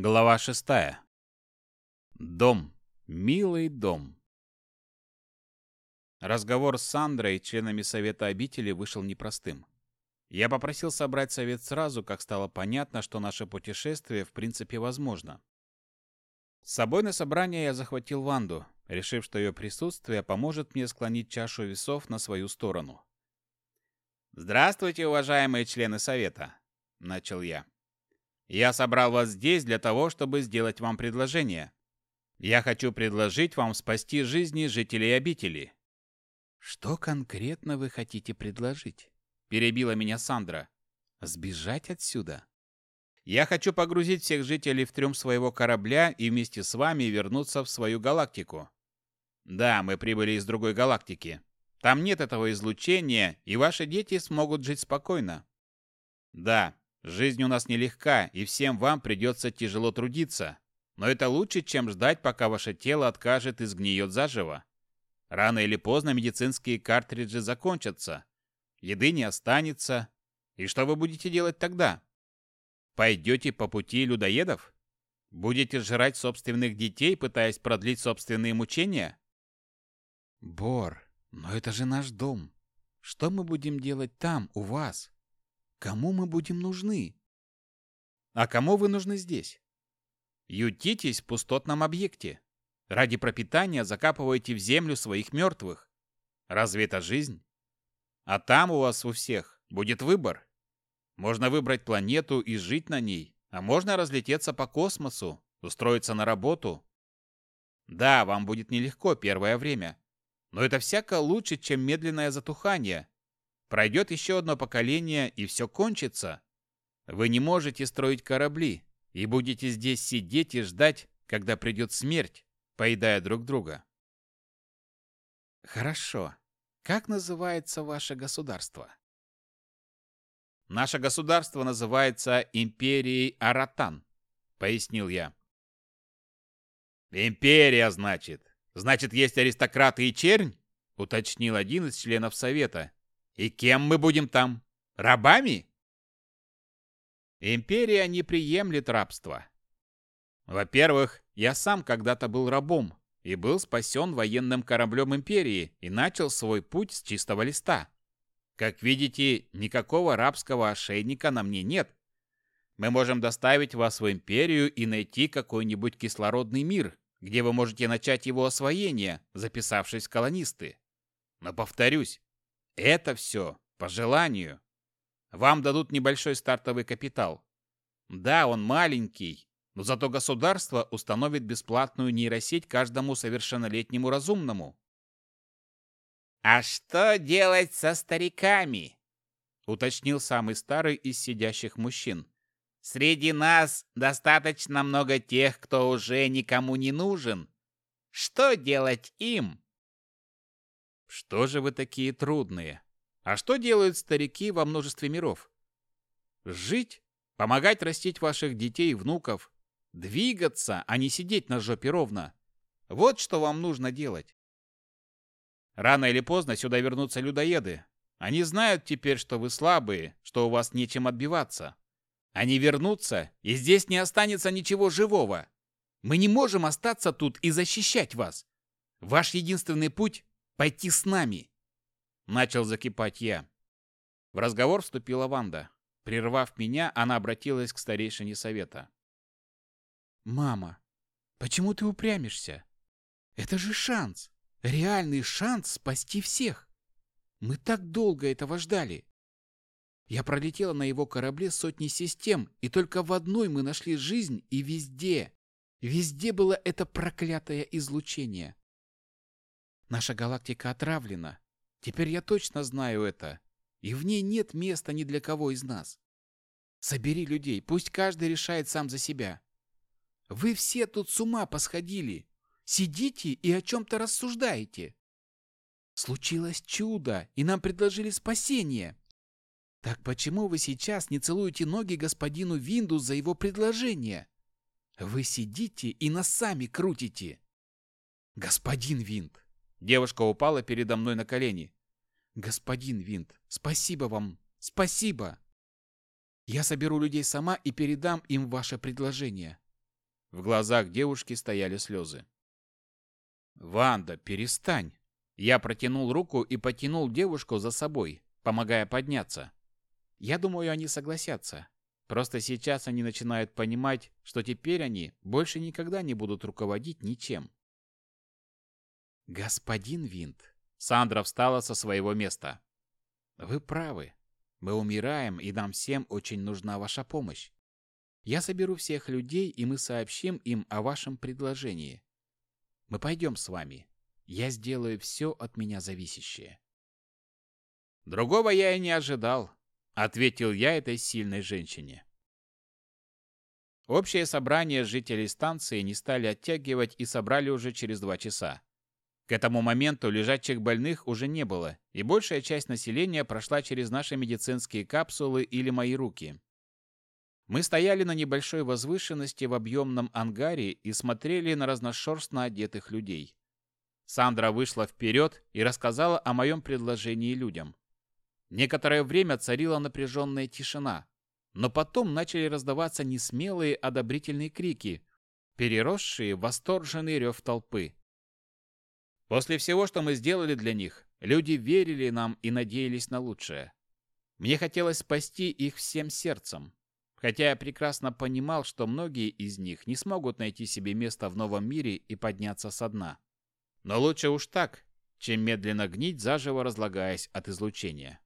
Глава шестая. Дом. Милый дом. Разговор с Сандрой и членами Совета обители вышел непростым. Я попросил собрать совет сразу, как стало понятно, что наше путешествие в принципе возможно. С собой на собрание я захватил Ванду, решив, что ее присутствие поможет мне склонить чашу весов на свою сторону. «Здравствуйте, уважаемые члены Совета!» — начал я. «Я собрал вас здесь для того, чтобы сделать вам предложение. Я хочу предложить вам спасти жизни жителей обители». «Что конкретно вы хотите предложить?» — перебила меня Сандра. «Сбежать отсюда?» «Я хочу погрузить всех жителей в трюм своего корабля и вместе с вами вернуться в свою галактику. Да, мы прибыли из другой галактики. Там нет этого излучения, и ваши дети смогут жить спокойно. Да, жизнь у нас нелегка, и всем вам придется тяжело трудиться. Но это лучше, чем ждать, пока ваше тело откажет и сгниет заживо. Рано или поздно медицинские картриджи закончатся. Еды не останется. И что вы будете делать тогда? Пойдете по пути людоедов? Будете жрать собственных детей, пытаясь продлить собственные мучения? Бор, но это же наш дом. Что мы будем делать там, у вас? Кому мы будем нужны? А кому вы нужны здесь? Ютитесь в пустотном объекте. Ради пропитания закапываете в землю своих мертвых. Разве это жизнь? А там у вас у всех будет выбор. Можно выбрать планету и жить на ней, а можно разлететься по космосу, устроиться на работу. Да, вам будет нелегко первое время, но это всяко лучше, чем медленное затухание. Пройдет еще одно поколение, и все кончится. Вы не можете строить корабли, и будете здесь сидеть и ждать, когда придет смерть, поедая друг друга. Хорошо. Как называется ваше государство? Наше государство называется Империей Аратан, пояснил я. Империя, значит. Значит, есть аристократы и чернь? Уточнил один из членов совета. И кем мы будем там? Рабами? Империя не приемлет рабство. Во-первых, я сам когда-то был рабом и был спасен военным кораблем Империи и начал свой путь с чистого листа. Как видите, никакого рабского ошейника на мне нет. Мы можем доставить вас в Империю и найти какой-нибудь кислородный мир, где вы можете начать его освоение, записавшись в колонисты. Но повторюсь, это все по желанию. Вам дадут небольшой стартовый капитал. Да, он маленький, но зато государство установит бесплатную нейросеть каждому совершеннолетнему разумному. «А что делать со стариками?» — уточнил самый старый из сидящих мужчин. Среди нас достаточно много тех, кто уже никому не нужен. Что делать им? Что же вы такие трудные? А что делают старики во множестве миров? Жить, помогать растить ваших детей и внуков, двигаться, а не сидеть на жопе ровно. Вот что вам нужно делать. Рано или поздно сюда вернутся людоеды. Они знают теперь, что вы слабые, что у вас нечем отбиваться. Они вернутся, и здесь не останется ничего живого. Мы не можем остаться тут и защищать вас. Ваш единственный путь — пойти с нами. Начал закипать я. В разговор вступила Ванда. Прервав меня, она обратилась к старейшине совета. «Мама, почему ты упрямишься? Это же шанс, реальный шанс спасти всех. Мы так долго этого ждали. Я пролетела на его корабле сотни систем, и только в одной мы нашли жизнь, и везде, везде было это проклятое излучение. Наша галактика отравлена. Теперь я точно знаю это. И в ней нет места ни для кого из нас. Собери людей, пусть каждый решает сам за себя. Вы все тут с ума посходили. Сидите и о чем-то рассуждаете. Случилось чудо, и нам предложили спасение. Так почему вы сейчас не целуете ноги господину Винду за его предложение? Вы сидите и носами крутите. Господин Винд. Девушка упала передо мной на колени. Господин Винд, спасибо вам. Спасибо. Я соберу людей сама и передам им ваше предложение. В глазах девушки стояли слезы. «Ванда, перестань!» Я протянул руку и потянул девушку за собой, помогая подняться. Я думаю, они согласятся. Просто сейчас они начинают понимать, что теперь они больше никогда не будут руководить ничем. Господин Винт, Сандра встала со своего места. Вы правы. Мы умираем, и нам всем очень нужна ваша помощь. Я соберу всех людей, и мы сообщим им о вашем предложении. Мы пойдем с вами. Я сделаю все от меня зависящее. Другого я и не ожидал, ответил я этой сильной женщине. Общее собрание жителей станции не стали оттягивать и собрали уже через два часа. К этому моменту лежачих больных уже не было, и большая часть населения прошла через наши медицинские капсулы или мои руки. Мы стояли на небольшой возвышенности в объемном ангаре и смотрели на разношерстно одетых людей. Сандра вышла вперед и рассказала о моем предложении людям. Некоторое время царила напряженная тишина, но потом начали раздаваться несмелые одобрительные крики, переросшие в восторженный рев толпы. После всего, что мы сделали для них, люди верили нам и надеялись на лучшее. Мне хотелось спасти их всем сердцем, хотя я прекрасно понимал, что многие из них не смогут найти себе место в новом мире и подняться со дна. Но лучше уж так, чем медленно гнить, заживо разлагаясь от излучения.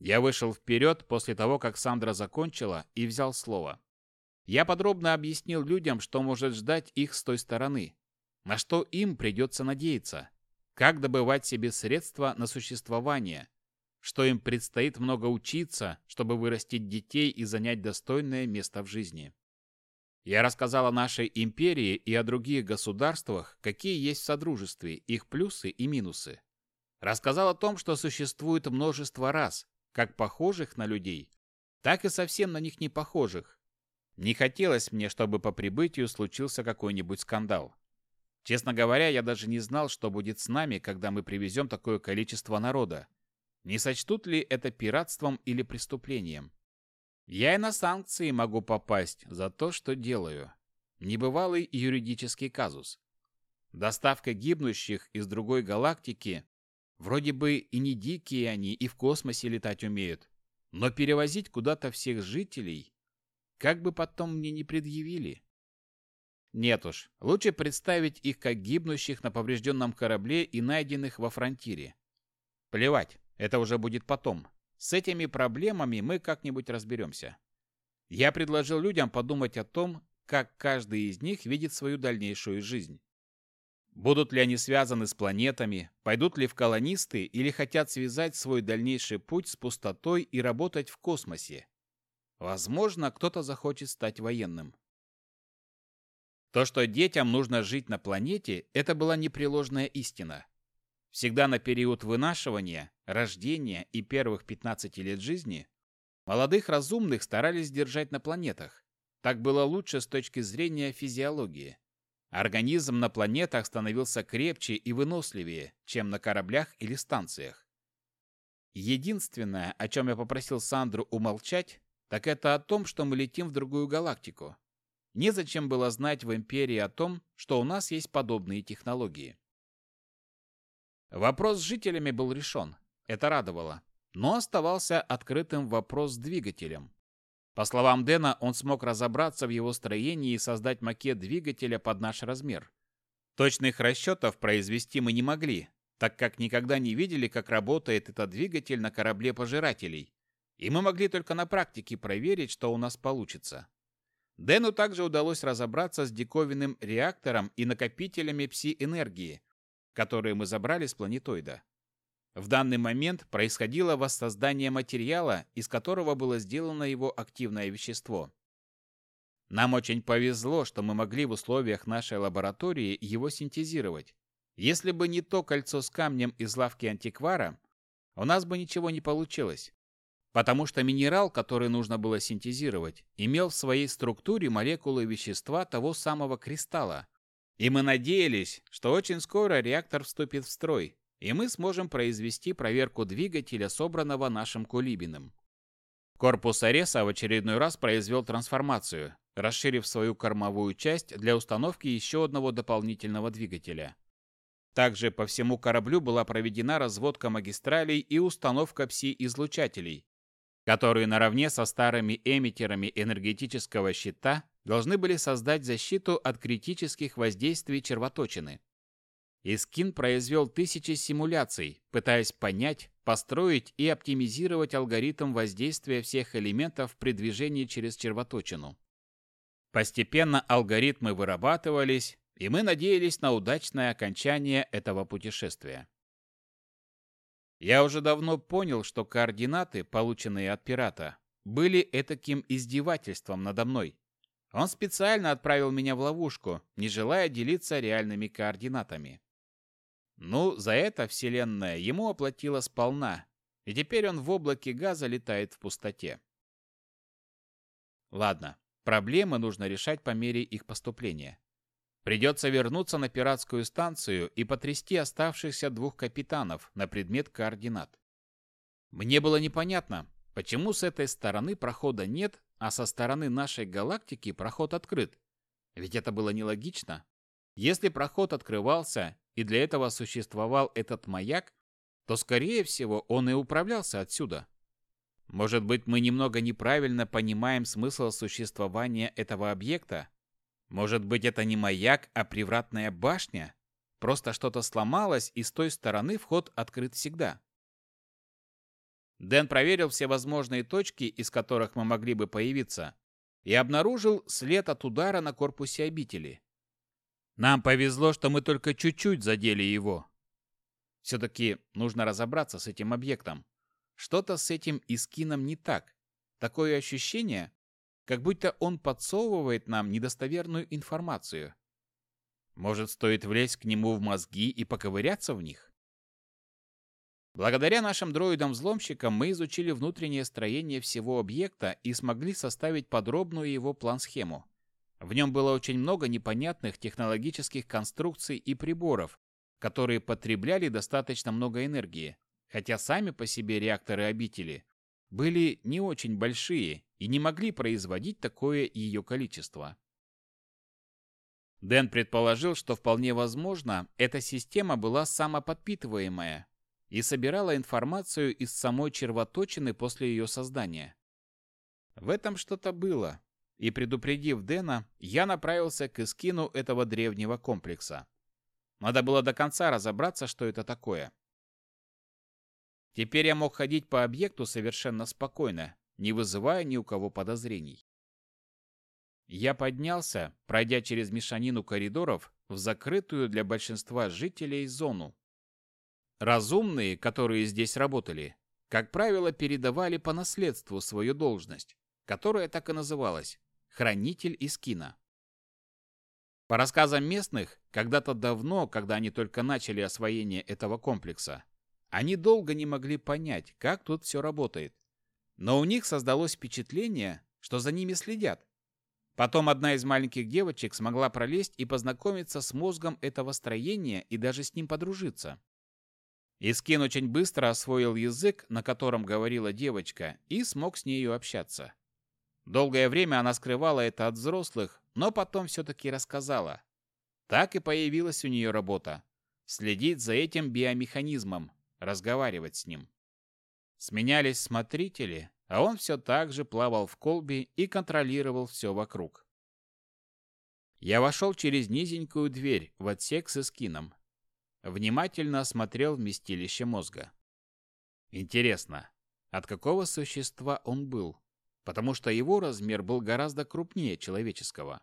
Я вышел вперед после того, как Сандра закончила, и взял слово. Я подробно объяснил людям, что может ждать их с той стороны, на что им придется надеяться, как добывать себе средства на существование, что им предстоит много учиться, чтобы вырастить детей и занять достойное место в жизни. Я рассказал о нашей империи и о других государствах, какие есть в Содружестве, их плюсы и минусы. Рассказал о том, что существует множество рас, как похожих на людей, так и совсем на них не похожих. Не хотелось мне, чтобы по прибытию случился какой-нибудь скандал. Честно говоря, я даже не знал, что будет с нами, когда мы привезем такое количество народа. Не сочтут ли это пиратством или преступлением? Я и на санкции могу попасть за то, что делаю. Небывалый юридический казус. Доставка гибнущих из другой галактики. Вроде бы и не дикие они, и в космосе летать умеют. Но перевозить куда-то всех жителей, как бы потом мне не предъявили. Нет уж, лучше представить их как гибнущих на поврежденном корабле и найденных во фронтире. Плевать, это уже будет потом. С этими проблемами мы как-нибудь разберемся. Я предложил людям подумать о том, как каждый из них видит свою дальнейшую жизнь. Будут ли они связаны с планетами, пойдут ли в колонисты или хотят связать свой дальнейший путь с пустотой и работать в космосе. Возможно, кто-то захочет стать военным. То, что детям нужно жить на планете, это была непреложная истина. Всегда на период вынашивания, рождения и первых 15 лет жизни молодых разумных старались держать на планетах. Так было лучше с точки зрения физиологии. Организм на планетах становился крепче и выносливее, чем на кораблях или станциях. Единственное, о чем я попросил Сандру умолчать, так это о том, что мы летим в другую галактику. Незачем было знать в Империи о том, что у нас есть подобные технологии. Вопрос с жителями был решен. Это радовало. Но оставался открытым вопрос с двигателем. По словам Дэна, он смог разобраться в его строении и создать макет двигателя под наш размер. Точных расчетов произвести мы не могли, так как никогда не видели, как работает этот двигатель на корабле пожирателей. И мы могли только на практике проверить, что у нас получится. Дэну также удалось разобраться с диковинным реактором и накопителями пси-энергии, которые мы забрали с планетоида. В данный момент происходило воссоздание материала, из которого было сделано его активное вещество. Нам очень повезло, что мы могли в условиях нашей лаборатории его синтезировать. Если бы не то кольцо с камнем из лавки антиквара, у нас бы ничего не получилось. Потому что минерал, который нужно было синтезировать, имел в своей структуре молекулы вещества того самого кристалла, и мы надеялись, что очень скоро реактор вступит в строй, и мы сможем произвести проверку двигателя, собранного нашим Кулибиным. Корпус Ареса в очередной раз произвел трансформацию, расширив свою кормовую часть для установки еще одного дополнительного двигателя. Также по всему кораблю была проведена разводка магистралей и установка пси-излучателей, которые наравне со старыми эмиттерами энергетического щита должны были создать защиту от критических воздействий червоточины. Искин произвел тысячи симуляций, пытаясь понять, построить и оптимизировать алгоритм воздействия всех элементов при движении через червоточину. Постепенно алгоритмы вырабатывались, и мы надеялись на удачное окончание этого путешествия. Я уже давно понял, что координаты, полученные от пирата, были этаким издевательством надо мной. Он специально отправил меня в ловушку, не желая делиться реальными координатами. Ну, за это Вселенная ему оплатила сполна, и теперь он в облаке газа летает в пустоте. Ладно, проблемы нужно решать по мере их поступления. Придется вернуться на пиратскую станцию и потрясти оставшихся двух капитанов на предмет координат. Мне было непонятно, почему с этой стороны прохода нет, а со стороны нашей галактики проход открыт. Ведь это было нелогично. Если проход открывался, и для этого существовал этот маяк, то, скорее всего, он и управлялся отсюда. Может быть, мы немного неправильно понимаем смысл существования этого объекта? Может быть, это не маяк, а привратная башня? Просто что-то сломалось, и с той стороны вход открыт всегда. Дэн проверил все возможные точки, из которых мы могли бы появиться, и обнаружил след от удара на корпусе обители. Нам повезло, что мы только чуть-чуть задели его. Все-таки нужно разобраться с этим объектом. Что-то с этим искином не так. Такое ощущение, как будто он подсовывает нам недостоверную информацию. Может, стоит влезть к нему в мозги и поковыряться в них? Благодаря нашим дроидам-взломщикам мы изучили внутреннее строение всего объекта и смогли составить подробную его план-схему. В нем было очень много непонятных технологических конструкций и приборов, которые потребляли достаточно много энергии, хотя сами по себе реакторы обители были не очень большие и не могли производить такое ее количество. Дэн предположил, что вполне возможно, эта система была самоподпитываемая и собирала информацию из самой червоточины после ее создания. В этом что-то было, и предупредив Дэна, я направился к эскину этого древнего комплекса. Надо было до конца разобраться, что это такое. Теперь я мог ходить по объекту совершенно спокойно, не вызывая ни у кого подозрений. Я поднялся, пройдя через мешанину коридоров в закрытую для большинства жителей зону. Разумные, которые здесь работали, как правило, передавали по наследству свою должность, которая так и называлась хранитель Искина. По рассказам местных, когда-то давно, когда они только начали освоение этого комплекса, они долго не могли понять, как тут все работает. Но у них создалось впечатление, что за ними следят. Потом одна из маленьких девочек смогла пролезть и познакомиться с мозгом этого строения и даже с ним подружиться. Искин очень быстро освоил язык, на котором говорила девочка, и смог с нею общаться. Долгое время она скрывала это от взрослых, но потом все-таки рассказала. Так и появилась у нее работа – следить за этим биомеханизмом, разговаривать с ним. Сменялись смотрители, а он все так же плавал в колбе и контролировал все вокруг. Я вошел через низенькую дверь в отсек с эскином. Внимательно осмотрел вместилище мозга. Интересно, от какого существа он был? потому что его размер был гораздо крупнее человеческого.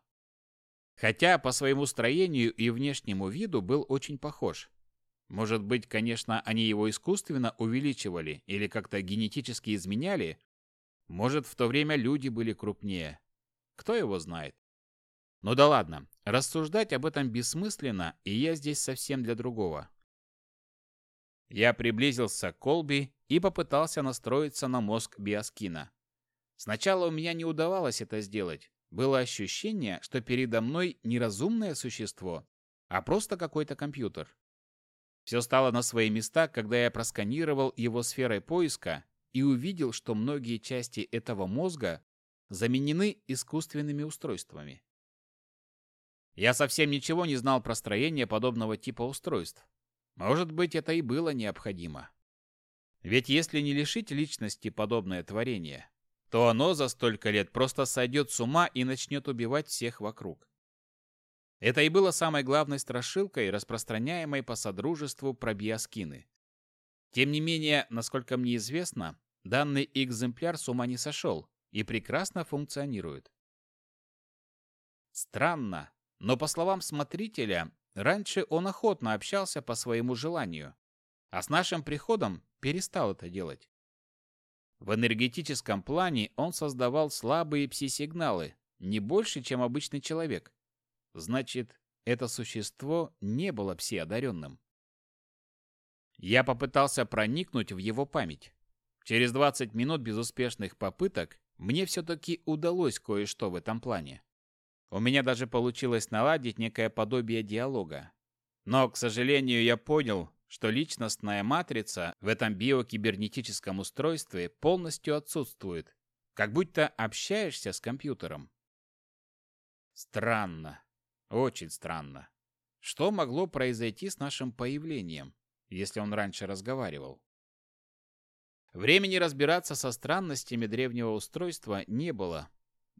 Хотя по своему строению и внешнему виду был очень похож. Может быть, конечно, они его искусственно увеличивали или как-то генетически изменяли. Может, в то время люди были крупнее. Кто его знает? Ну да ладно, рассуждать об этом бессмысленно, и я здесь совсем для другого. Я приблизился к Колби и попытался настроиться на мозг Биоскина. Сначала у меня не удавалось это сделать. Было ощущение, что передо мной не разумное существо, а просто какой-то компьютер. Все стало на свои места, когда я просканировал его сферой поиска и увидел, что многие части этого мозга заменены искусственными устройствами. Я совсем ничего не знал про строение подобного типа устройств. Может быть, это и было необходимо. Ведь если не лишить личности подобное творение, то оно за столько лет просто сойдет с ума и начнет убивать всех вокруг. Это и было самой главной страшилкой, распространяемой по содружеству про биоскины. Тем не менее, насколько мне известно, данный экземпляр с ума не сошел и прекрасно функционирует. Странно, но по словам смотрителя, раньше он охотно общался по своему желанию, а с нашим приходом перестал это делать. В энергетическом плане он создавал слабые пси-сигналы, не больше, чем обычный человек. Значит, это существо не было пси-одаренным. Я попытался проникнуть в его память. Через 20 минут безуспешных попыток мне все-таки удалось кое-что в этом плане. У меня даже получилось наладить некое подобие диалога. Но, к сожалению, я понял, что личностная матрица в этом биокибернетическом устройстве полностью отсутствует, как будто общаешься с компьютером. Странно. Очень странно. Что могло произойти с нашим появлением, если он раньше разговаривал? Времени разбираться со странностями древнего устройства не было,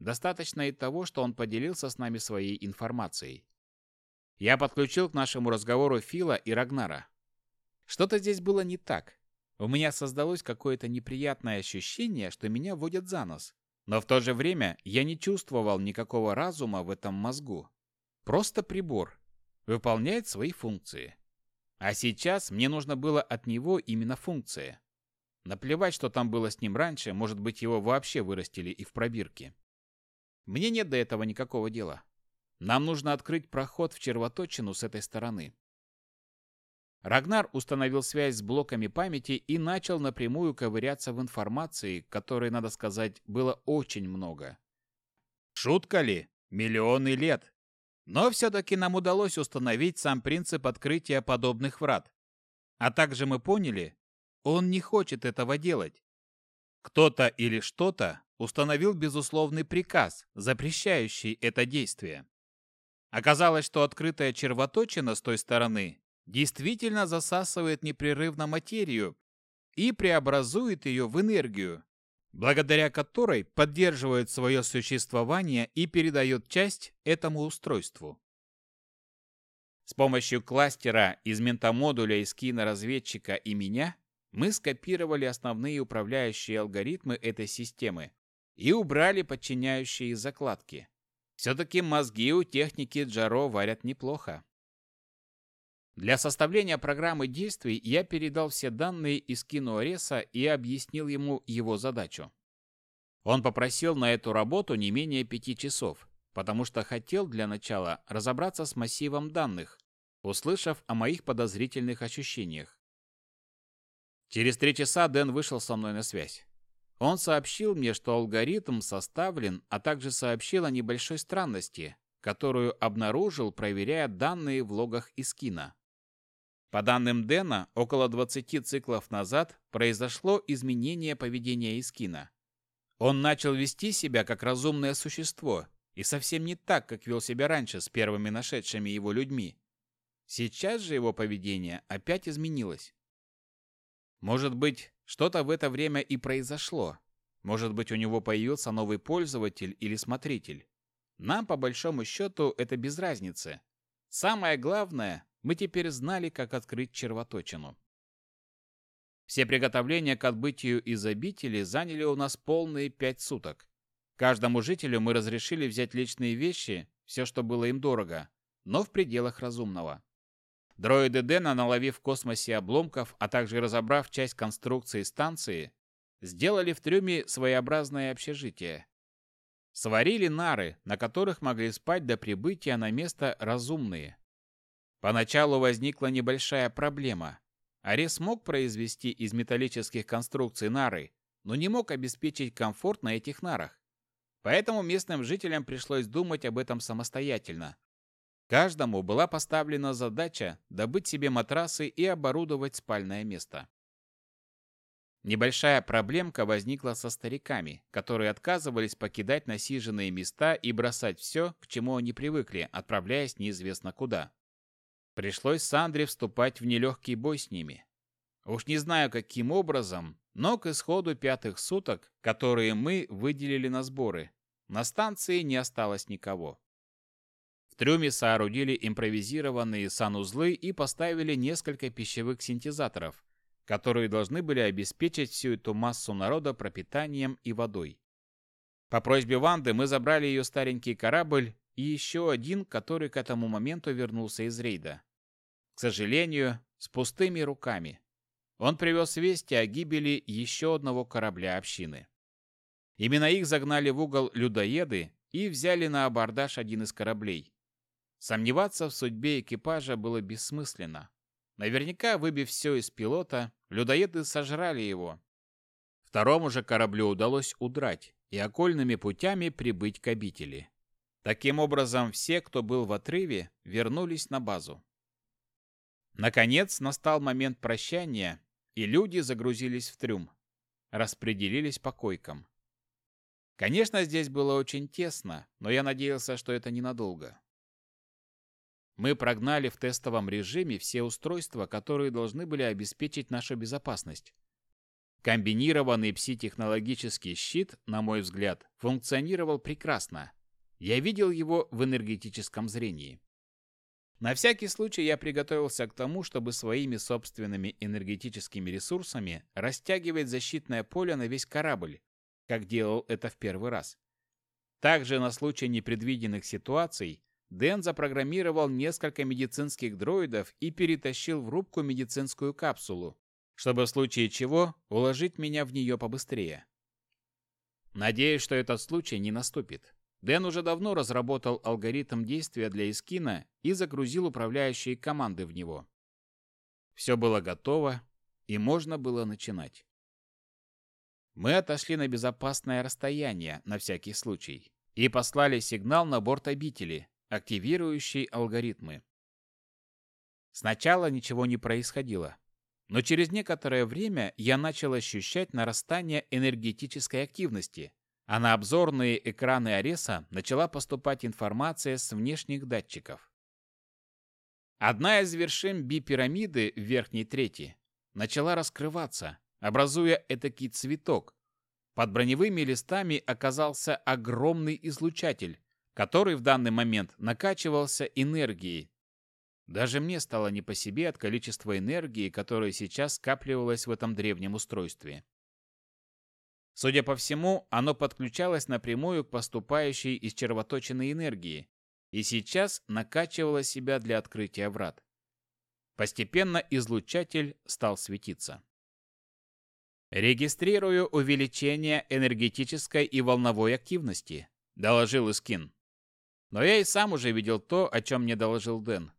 Достаточно и того, что он поделился с нами своей информацией. Я подключил к нашему разговору Фила и Рагнара. Что-то здесь было не так. У меня создалось какое-то неприятное ощущение, что меня водят за нос. Но в то же время я не чувствовал никакого разума в этом мозгу. Просто прибор. Выполняет свои функции. А сейчас мне нужно было от него именно функция. Наплевать, что там было с ним раньше, может быть, его вообще вырастили и в пробирке. Мне нет до этого никакого дела. Нам нужно открыть проход в червоточину с этой стороны. Рагнар установил связь с блоками памяти и начал напрямую ковыряться в информации, которой, надо сказать, было очень много. Шутка ли? Миллионы лет. Но все-таки нам удалось установить сам принцип открытия подобных врат. А также мы поняли, он не хочет этого делать. Кто-то или что-то установил безусловный приказ, запрещающий это действие. Оказалось, что открытая червоточина с той стороны действительно засасывает непрерывно материю и преобразует ее в энергию, благодаря которой поддерживает свое существование и передает часть этому устройству. С помощью кластера из ментамодуля из киноразведчика и меня мы скопировали основные управляющие алгоритмы этой системы и убрали подчиняющие закладки. Все-таки мозги у техники Джаро варят неплохо. Для составления программы действий я передал все данные из киноареса и объяснил ему его задачу. Он попросил на эту работу не менее пяти часов, потому что хотел для начала разобраться с массивом данных, услышав о моих подозрительных ощущениях. Через три часа Дэн вышел со мной на связь. Он сообщил мне, что алгоритм составлен, а также сообщил о небольшой странности, которую обнаружил, проверяя данные в логах из кино. По данным Дэна, около 20 циклов назад произошло изменение поведения Искина. Он начал вести себя как разумное существо, и совсем не так, как вел себя раньше с первыми нашедшими его людьми. Сейчас же его поведение опять изменилось. Может быть, что-то в это время и произошло. Может быть, у него появился новый пользователь или смотритель. Нам, по большому счету, это без разницы. Самое главное, мы теперь знали, как открыть червоточину. Все приготовления к отбытию из обители заняли у нас полные пять суток. Каждому жителю мы разрешили взять личные вещи, все, что было им дорого, но в пределах разумного. Дроиды Дэна, наловив в космосе обломков, а также разобрав часть конструкции станции, сделали в трюме своеобразное общежитие. Сварили нары, на которых могли спать до прибытия на место разумные. Поначалу возникла небольшая проблема. Арес мог произвести из металлических конструкций нары, но не мог обеспечить комфорт на этих нарах. Поэтому местным жителям пришлось думать об этом самостоятельно. Каждому была поставлена задача добыть себе матрасы и оборудовать спальное место. Небольшая проблемка возникла со стариками, которые отказывались покидать насиженные места и бросать все, к чему они привыкли, отправляясь неизвестно куда. Пришлось Сандре вступать в нелегкий бой с ними. Уж не знаю, каким образом, но к исходу пятых суток, которые мы выделили на сборы, на станции не осталось никого. В трюме соорудили импровизированные санузлы и поставили несколько пищевых синтезаторов, которые должны были обеспечить всю эту массу народа пропитанием и водой. По просьбе Ванды мы забрали ее старенький корабль и еще один, который к этому моменту вернулся из рейда. К сожалению, с пустыми руками. Он привез вести о гибели еще одного корабля общины. Именно их загнали в угол людоеды и взяли на абордаж один из кораблей. Сомневаться в судьбе экипажа было бессмысленно. Наверняка, выбив все из пилота, людоеды сожрали его. Второму же кораблю удалось удрать и окольными путями прибыть к обители. Таким образом, все, кто был в отрыве, вернулись на базу. Наконец настал момент прощания, и люди загрузились в трюм, распределились по койкам. Конечно, здесь было очень тесно, но я надеялся, что это ненадолго. Мы прогнали в тестовом режиме все устройства, которые должны были обеспечить нашу безопасность. Комбинированный пси-технологический щит, на мой взгляд, функционировал прекрасно. Я видел его в энергетическом зрении. На всякий случай я приготовился к тому, чтобы своими собственными энергетическими ресурсами растягивать защитное поле на весь корабль, как делал это в первый раз. Также на случай непредвиденных ситуаций Дэн запрограммировал несколько медицинских дроидов и перетащил в рубку медицинскую капсулу, чтобы в случае чего уложить меня в нее побыстрее. Надеюсь, что этот случай не наступит. Дэн уже давно разработал алгоритм действия для Искина и загрузил управляющие команды в него. Все было готово, и можно было начинать. Мы отошли на безопасное расстояние, на всякий случай, и послали сигнал на борт обители, активирующий алгоритмы. Сначала ничего не происходило, но через некоторое время я начал ощущать нарастание энергетической активности, а на обзорные экраны Ареса начала поступать информация с внешних датчиков. Одна из вершин би-пирамиды в верхней трети начала раскрываться, образуя этакий цветок. Под броневыми листами оказался огромный излучатель, который в данный момент накачивался энергией. Даже мне стало не по себе от количества энергии, которая сейчас скапливалась в этом древнем устройстве. Судя по всему, оно подключалось напрямую к поступающей из червоточины энергии и сейчас накачивало себя для открытия врат. Постепенно излучатель стал светиться. «Регистрирую увеличение энергетической и волновой активности», – доложил Искин. Но я и сам уже видел то, о чем мне доложил Дэн.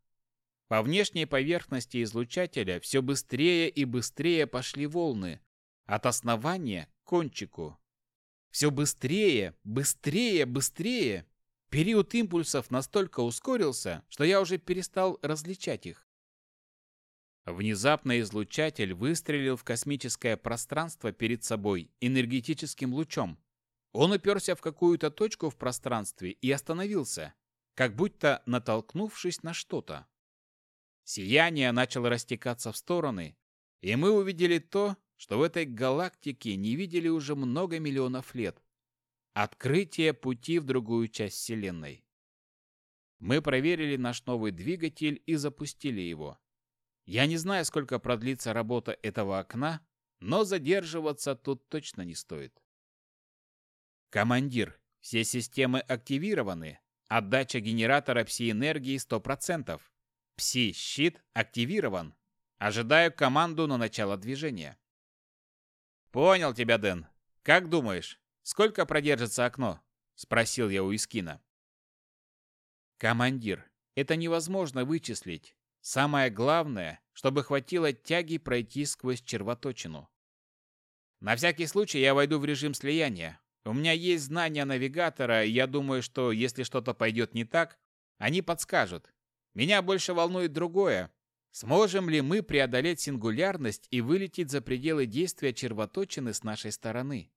По внешней поверхности излучателя все быстрее и быстрее пошли волны, от основания кончику. Все быстрее, быстрее, быстрее. Период импульсов настолько ускорился, что я уже перестал различать их. Внезапно излучатель выстрелил в космическое пространство перед собой энергетическим лучом, он уперся в какую-то точку в пространстве и остановился, как будто натолкнувшись на что-то. Сияние начало растекаться в стороны, и мы увидели то, что в этой галактике не видели уже много миллионов лет. Открытие пути в другую часть Вселенной. Мы проверили наш новый двигатель и запустили его. Я не знаю, сколько продлится работа этого окна, но задерживаться тут точно не стоит. «Командир, все системы активированы. Отдача генератора пси-энергии 100%. Пси-щит активирован. Ожидаю команду на начало движения». «Понял тебя, Дэн. Как думаешь, сколько продержится окно?» – спросил я у Искина. «Командир, это невозможно вычислить. Самое главное, чтобы хватило тяги пройти сквозь червоточину. На всякий случай я войду в режим слияния. У меня есть знания навигатора, и я думаю, что если что-то пойдет не так, они подскажут. Меня больше волнует другое. Сможем ли мы преодолеть сингулярность и вылететь за пределы действия червоточины с нашей стороны?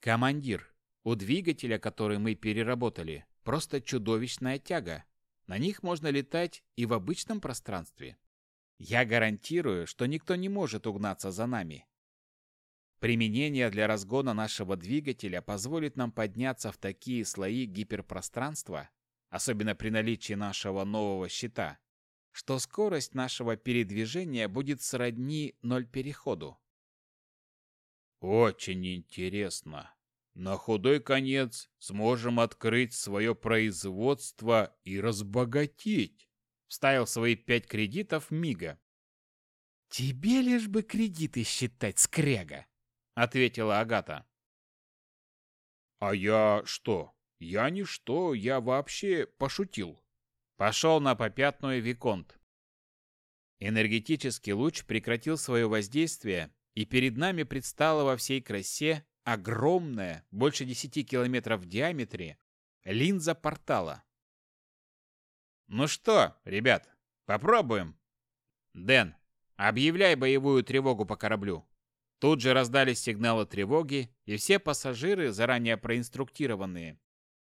Командир, у двигателя, который мы переработали, просто чудовищная тяга. На них можно летать и в обычном пространстве. Я гарантирую, что никто не может угнаться за нами. Применение для разгона нашего двигателя позволит нам подняться в такие слои гиперпространства, особенно при наличии нашего нового щита, что скорость нашего передвижения будет сродни ноль переходу. Очень интересно. На худой конец сможем открыть свое производство и разбогатеть. Вставил свои пять кредитов Мига. Тебе лишь бы кредиты считать, скряга, ответила Агата. А я что? Я ничто, я вообще пошутил. Пошел на попятную Виконт. Энергетический луч прекратил свое воздействие, и перед нами предстала во всей красе огромная, больше 10 километров в диаметре, линза портала. Ну что, ребят, попробуем. Дэн, объявляй боевую тревогу по кораблю. Тут же раздались сигналы тревоги, и все пассажиры, заранее проинструктированные,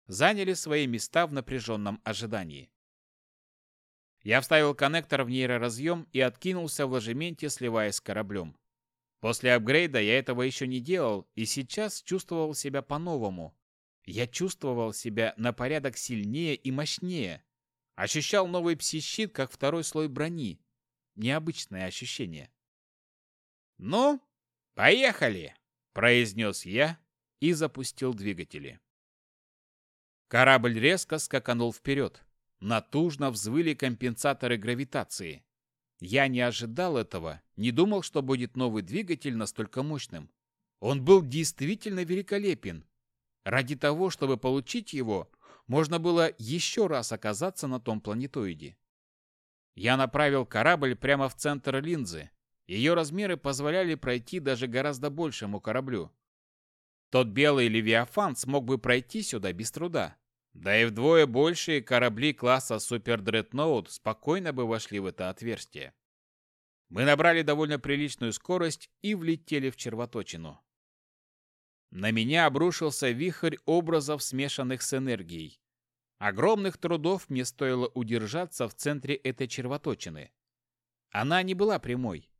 заняли свои места в напряженном ожидании. Я вставил коннектор в нейроразъем и откинулся в ложементе, сливаясь с кораблем. После апгрейда я этого еще не делал и сейчас чувствовал себя по-новому. Я чувствовал себя на порядок сильнее и мощнее. Ощущал новый пси-щит, как второй слой брони. Необычное ощущение. «Ну, поехали!» – произнес я и запустил двигатели. Корабль резко скаканул вперед. Натужно взвыли компенсаторы гравитации. Я не ожидал этого, не думал, что будет новый двигатель настолько мощным. Он был действительно великолепен. Ради того, чтобы получить его, можно было еще раз оказаться на том планетоиде. Я направил корабль прямо в центр линзы. Ее размеры позволяли пройти даже гораздо большему кораблю. Тот белый Левиафан смог бы пройти сюда без труда. Да и вдвое большие корабли класса Супер Дредноут спокойно бы вошли в это отверстие. Мы набрали довольно приличную скорость и влетели в червоточину. На меня обрушился вихрь образов, смешанных с энергией. Огромных трудов мне стоило удержаться в центре этой червоточины. Она не была прямой.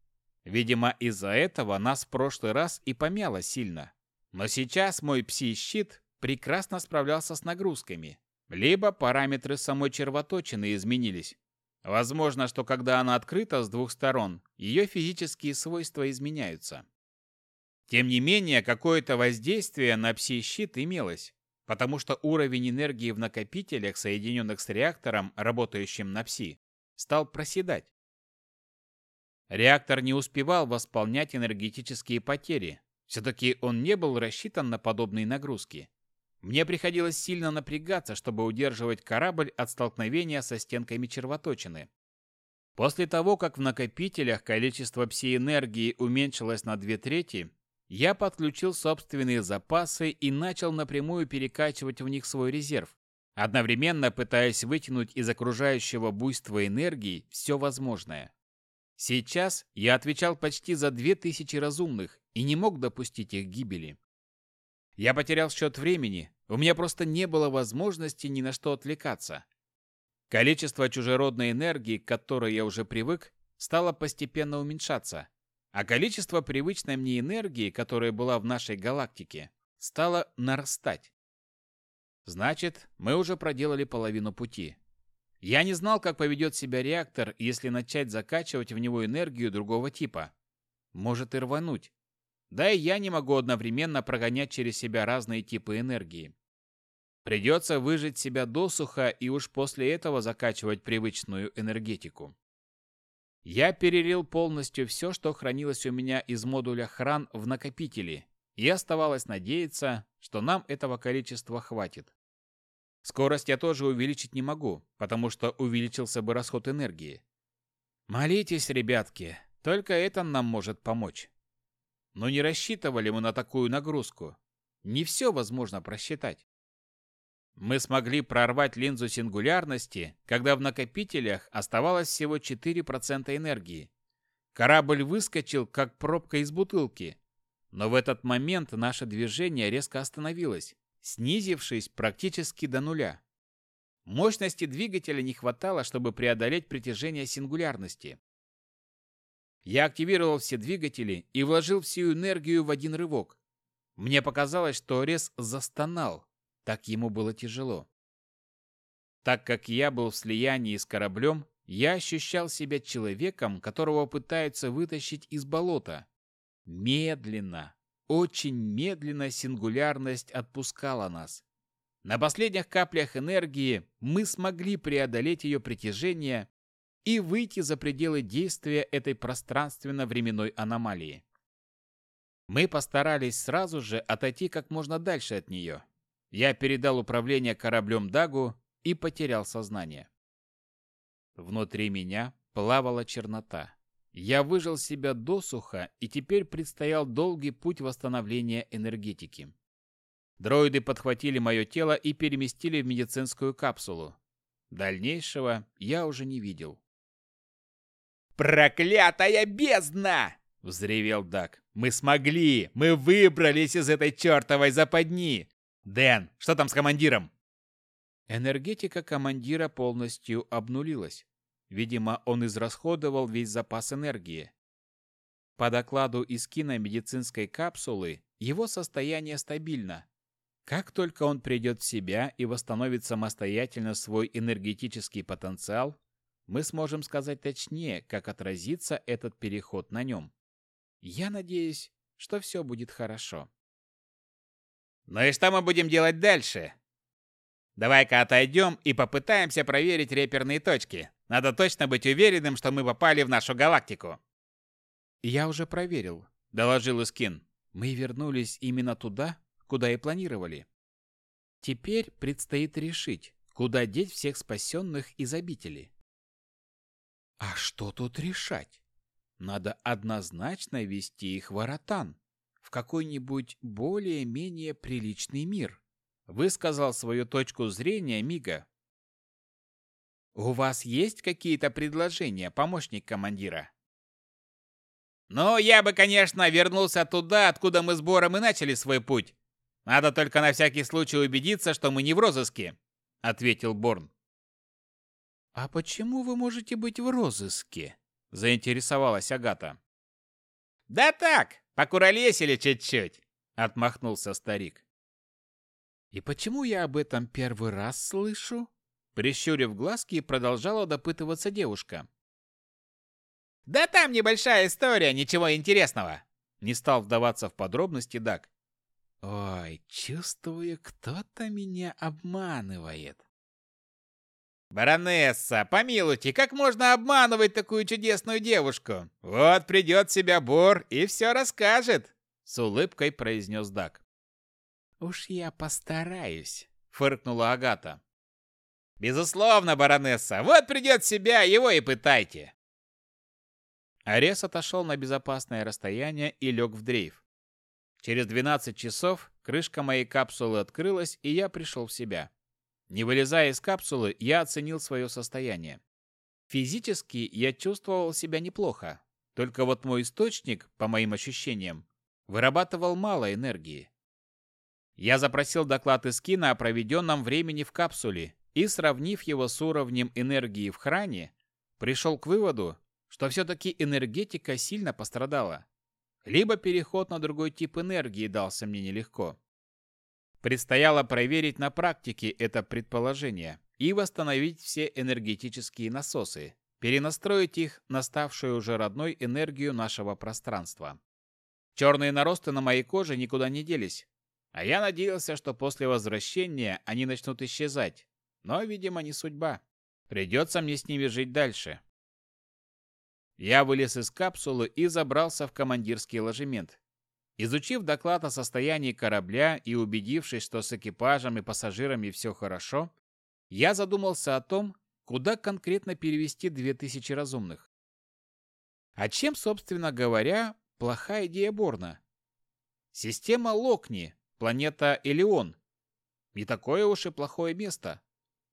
Видимо, из-за этого нас в прошлый раз и помяло сильно. Но сейчас мой пси-щит прекрасно справлялся с нагрузками. Либо параметры самой червоточины изменились. Возможно, что когда она открыта с двух сторон, ее физические свойства изменяются. Тем не менее, какое-то воздействие на пси-щит имелось, потому что уровень энергии в накопителях, соединенных с реактором, работающим на пси, стал проседать. Реактор не успевал восполнять энергетические потери. Все-таки он не был рассчитан на подобные нагрузки. Мне приходилось сильно напрягаться, чтобы удерживать корабль от столкновения со стенками червоточины. После того, как в накопителях количество пси-энергии уменьшилось на две трети, я подключил собственные запасы и начал напрямую перекачивать в них свой резерв, одновременно пытаясь вытянуть из окружающего буйства энергии все возможное. Сейчас я отвечал почти за две тысячи разумных и не мог допустить их гибели. Я потерял счет времени, у меня просто не было возможности ни на что отвлекаться. Количество чужеродной энергии, к которой я уже привык, стало постепенно уменьшаться, а количество привычной мне энергии, которая была в нашей галактике, стало нарастать. Значит, мы уже проделали половину пути. Я не знал, как поведет себя реактор, если начать закачивать в него энергию другого типа. Может и рвануть. Да и я не могу одновременно прогонять через себя разные типы энергии. Придется выжить себя досуха и уж после этого закачивать привычную энергетику. Я перелил полностью все, что хранилось у меня из модуля хран в накопители, и оставалось надеяться, что нам этого количества хватит. Скорость я тоже увеличить не могу, потому что увеличился бы расход энергии. Молитесь, ребятки, только это нам может помочь. Но не рассчитывали мы на такую нагрузку. Не все возможно просчитать. Мы смогли прорвать линзу сингулярности, когда в накопителях оставалось всего 4% энергии. Корабль выскочил, как пробка из бутылки. Но в этот момент наше движение резко остановилось, снизившись практически до нуля. Мощности двигателя не хватало, чтобы преодолеть притяжение сингулярности. Я активировал все двигатели и вложил всю энергию в один рывок. Мне показалось, что Рес застонал, так ему было тяжело. Так как я был в слиянии с кораблем, я ощущал себя человеком, которого пытаются вытащить из болота. Медленно, очень медленно сингулярность отпускала нас. На последних каплях энергии мы смогли преодолеть ее притяжение и выйти за пределы действия этой пространственно-временной аномалии. Мы постарались сразу же отойти как можно дальше от нее. Я передал управление кораблем Дагу и потерял сознание. Внутри меня плавала чернота. Я выжил себя досуха, и теперь предстоял долгий путь восстановления энергетики. Дроиды подхватили мое тело и переместили в медицинскую капсулу. Дальнейшего я уже не видел. «Проклятая бездна!» — взревел Дак. «Мы смогли! Мы выбрались из этой чертовой западни! Дэн, что там с командиром?» Энергетика командира полностью обнулилась. Видимо, он израсходовал весь запас энергии. По докладу из киномедицинской капсулы, его состояние стабильно. Как только он придет в себя и восстановит самостоятельно свой энергетический потенциал, мы сможем сказать точнее, как отразится этот переход на нем. Я надеюсь, что все будет хорошо. «Ну и что мы будем делать дальше?» Давай-ка отойдем и попытаемся проверить реперные точки. Надо точно быть уверенным, что мы попали в нашу галактику. Я уже проверил, доложил Искин. Мы вернулись именно туда, куда и планировали. Теперь предстоит решить, куда деть всех спасенных из обители. А что тут решать? Надо однозначно вести их в Аратан, в какой-нибудь более-менее приличный мир высказал свою точку зрения Мига. «У вас есть какие-то предложения, помощник командира?» «Ну, я бы, конечно, вернулся туда, откуда мы с Бором и начали свой путь. Надо только на всякий случай убедиться, что мы не в розыске», — ответил Борн. «А почему вы можете быть в розыске?» — заинтересовалась Агата. «Да так, покуролесили чуть-чуть», — отмахнулся старик. И почему я об этом первый раз слышу? Прищурив глазки, продолжала допытываться девушка. Да там небольшая история, ничего интересного. Не стал вдаваться в подробности Дак. Ой, чувствую, кто-то меня обманывает. Баронесса, помилуйте, как можно обманывать такую чудесную девушку? Вот придет себя Бор и все расскажет, с улыбкой произнес Дак. «Уж я постараюсь», — фыркнула Агата. «Безусловно, баронесса. Вот придет себя, его и пытайте». Арес отошел на безопасное расстояние и лег в дрейф. Через 12 часов крышка моей капсулы открылась, и я пришел в себя. Не вылезая из капсулы, я оценил свое состояние. Физически я чувствовал себя неплохо, только вот мой источник, по моим ощущениям, вырабатывал мало энергии. Я запросил доклад из кино о проведенном времени в капсуле и, сравнив его с уровнем энергии в хране, пришел к выводу, что все-таки энергетика сильно пострадала. Либо переход на другой тип энергии дался мне нелегко. Предстояло проверить на практике это предположение и восстановить все энергетические насосы, перенастроить их на ставшую уже родной энергию нашего пространства. Черные наросты на моей коже никуда не делись, а я надеялся, что после возвращения они начнут исчезать. Но, видимо, не судьба. Придется мне с ними жить дальше. Я вылез из капсулы и забрался в командирский ложемент. Изучив доклад о состоянии корабля и убедившись, что с экипажем и пассажирами все хорошо, я задумался о том, куда конкретно перевести 2000 разумных. А чем, собственно говоря, плохая идея Борна? Система Локни, планета Элеон. Не такое уж и плохое место.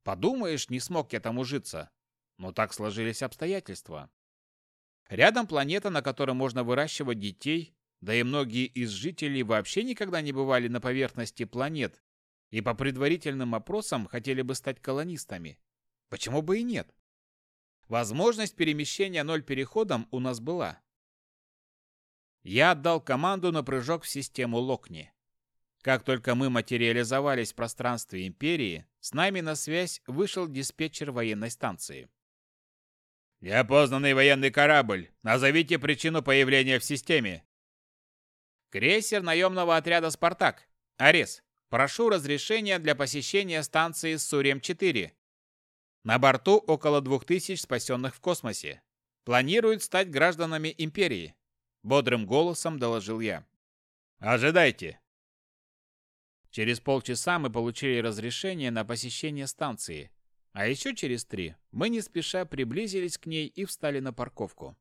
Подумаешь, не смог я там ужиться. Но так сложились обстоятельства. Рядом планета, на которой можно выращивать детей, да и многие из жителей вообще никогда не бывали на поверхности планет и по предварительным опросам хотели бы стать колонистами. Почему бы и нет? Возможность перемещения ноль переходом у нас была. Я отдал команду на прыжок в систему Локни. Как только мы материализовались в пространстве Империи, с нами на связь вышел диспетчер военной станции. «Неопознанный военный корабль. Назовите причину появления в системе». «Крейсер наемного отряда «Спартак». Арес, прошу разрешения для посещения станции Сурем-4. На борту около 2000 спасенных в космосе. Планируют стать гражданами Империи», — бодрым голосом доложил я. «Ожидайте». Через полчаса мы получили разрешение на посещение станции, а еще через три мы не спеша приблизились к ней и встали на парковку.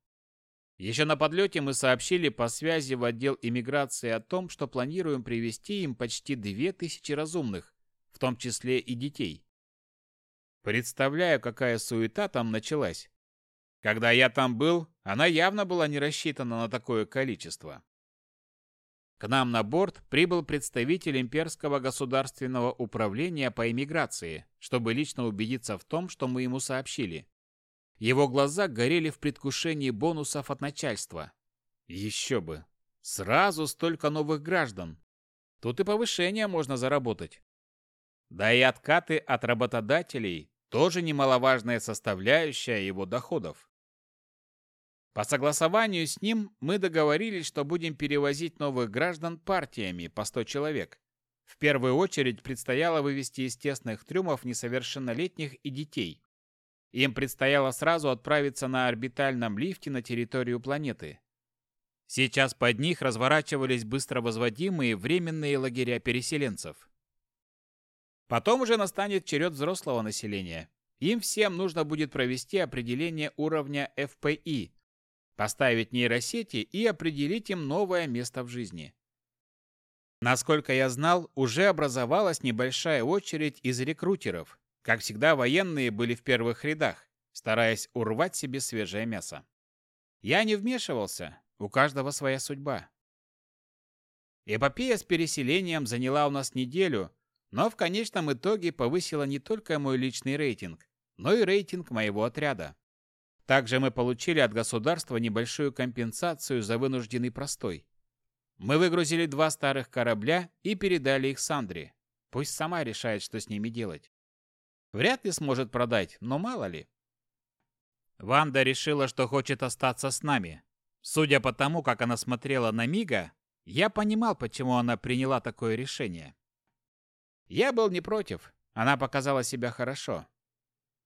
Еще на подлете мы сообщили по связи в отдел иммиграции о том, что планируем привести им почти две тысячи разумных, в том числе и детей. Представляю, какая суета там началась. Когда я там был, она явно была не рассчитана на такое количество. К нам на борт прибыл представитель имперского государственного управления по иммиграции, чтобы лично убедиться в том, что мы ему сообщили. Его глаза горели в предвкушении бонусов от начальства. Еще бы! Сразу столько новых граждан! Тут и повышение можно заработать. Да и откаты от работодателей тоже немаловажная составляющая его доходов. По согласованию с ним мы договорились, что будем перевозить новых граждан партиями по 100 человек. В первую очередь предстояло вывести из тесных трюмов несовершеннолетних и детей. Им предстояло сразу отправиться на орбитальном лифте на территорию планеты. Сейчас под них разворачивались быстро возводимые временные лагеря переселенцев. Потом уже настанет черед взрослого населения. Им всем нужно будет провести определение уровня FPI, поставить нейросети и определить им новое место в жизни. Насколько я знал, уже образовалась небольшая очередь из рекрутеров. Как всегда, военные были в первых рядах, стараясь урвать себе свежее мясо. Я не вмешивался, у каждого своя судьба. Эпопея с переселением заняла у нас неделю, но в конечном итоге повысила не только мой личный рейтинг, но и рейтинг моего отряда. Также мы получили от государства небольшую компенсацию за вынужденный простой. Мы выгрузили два старых корабля и передали их Сандре. Пусть сама решает, что с ними делать. Вряд ли сможет продать, но мало ли. Ванда решила, что хочет остаться с нами. Судя по тому, как она смотрела на Мига, я понимал, почему она приняла такое решение. Я был не против. Она показала себя хорошо.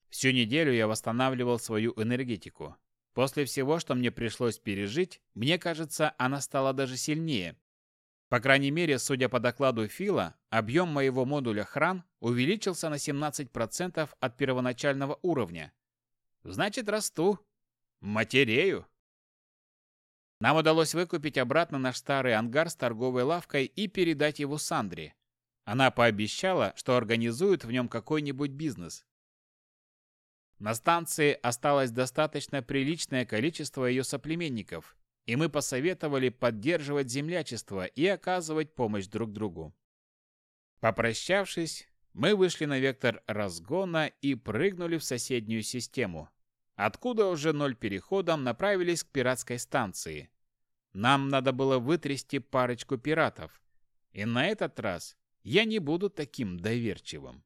Всю неделю я восстанавливал свою энергетику. После всего, что мне пришлось пережить, мне кажется, она стала даже сильнее. По крайней мере, судя по докладу Фила, объем моего модуля хран увеличился на 17% от первоначального уровня. Значит, расту. Матерею. Нам удалось выкупить обратно наш старый ангар с торговой лавкой и передать его Сандре. Она пообещала, что организует в нем какой-нибудь бизнес. На станции осталось достаточно приличное количество ее соплеменников, и мы посоветовали поддерживать землячество и оказывать помощь друг другу. Попрощавшись, мы вышли на вектор разгона и прыгнули в соседнюю систему, откуда уже ноль переходом направились к пиратской станции. Нам надо было вытрясти парочку пиратов, и на этот раз я не буду таким доверчивым.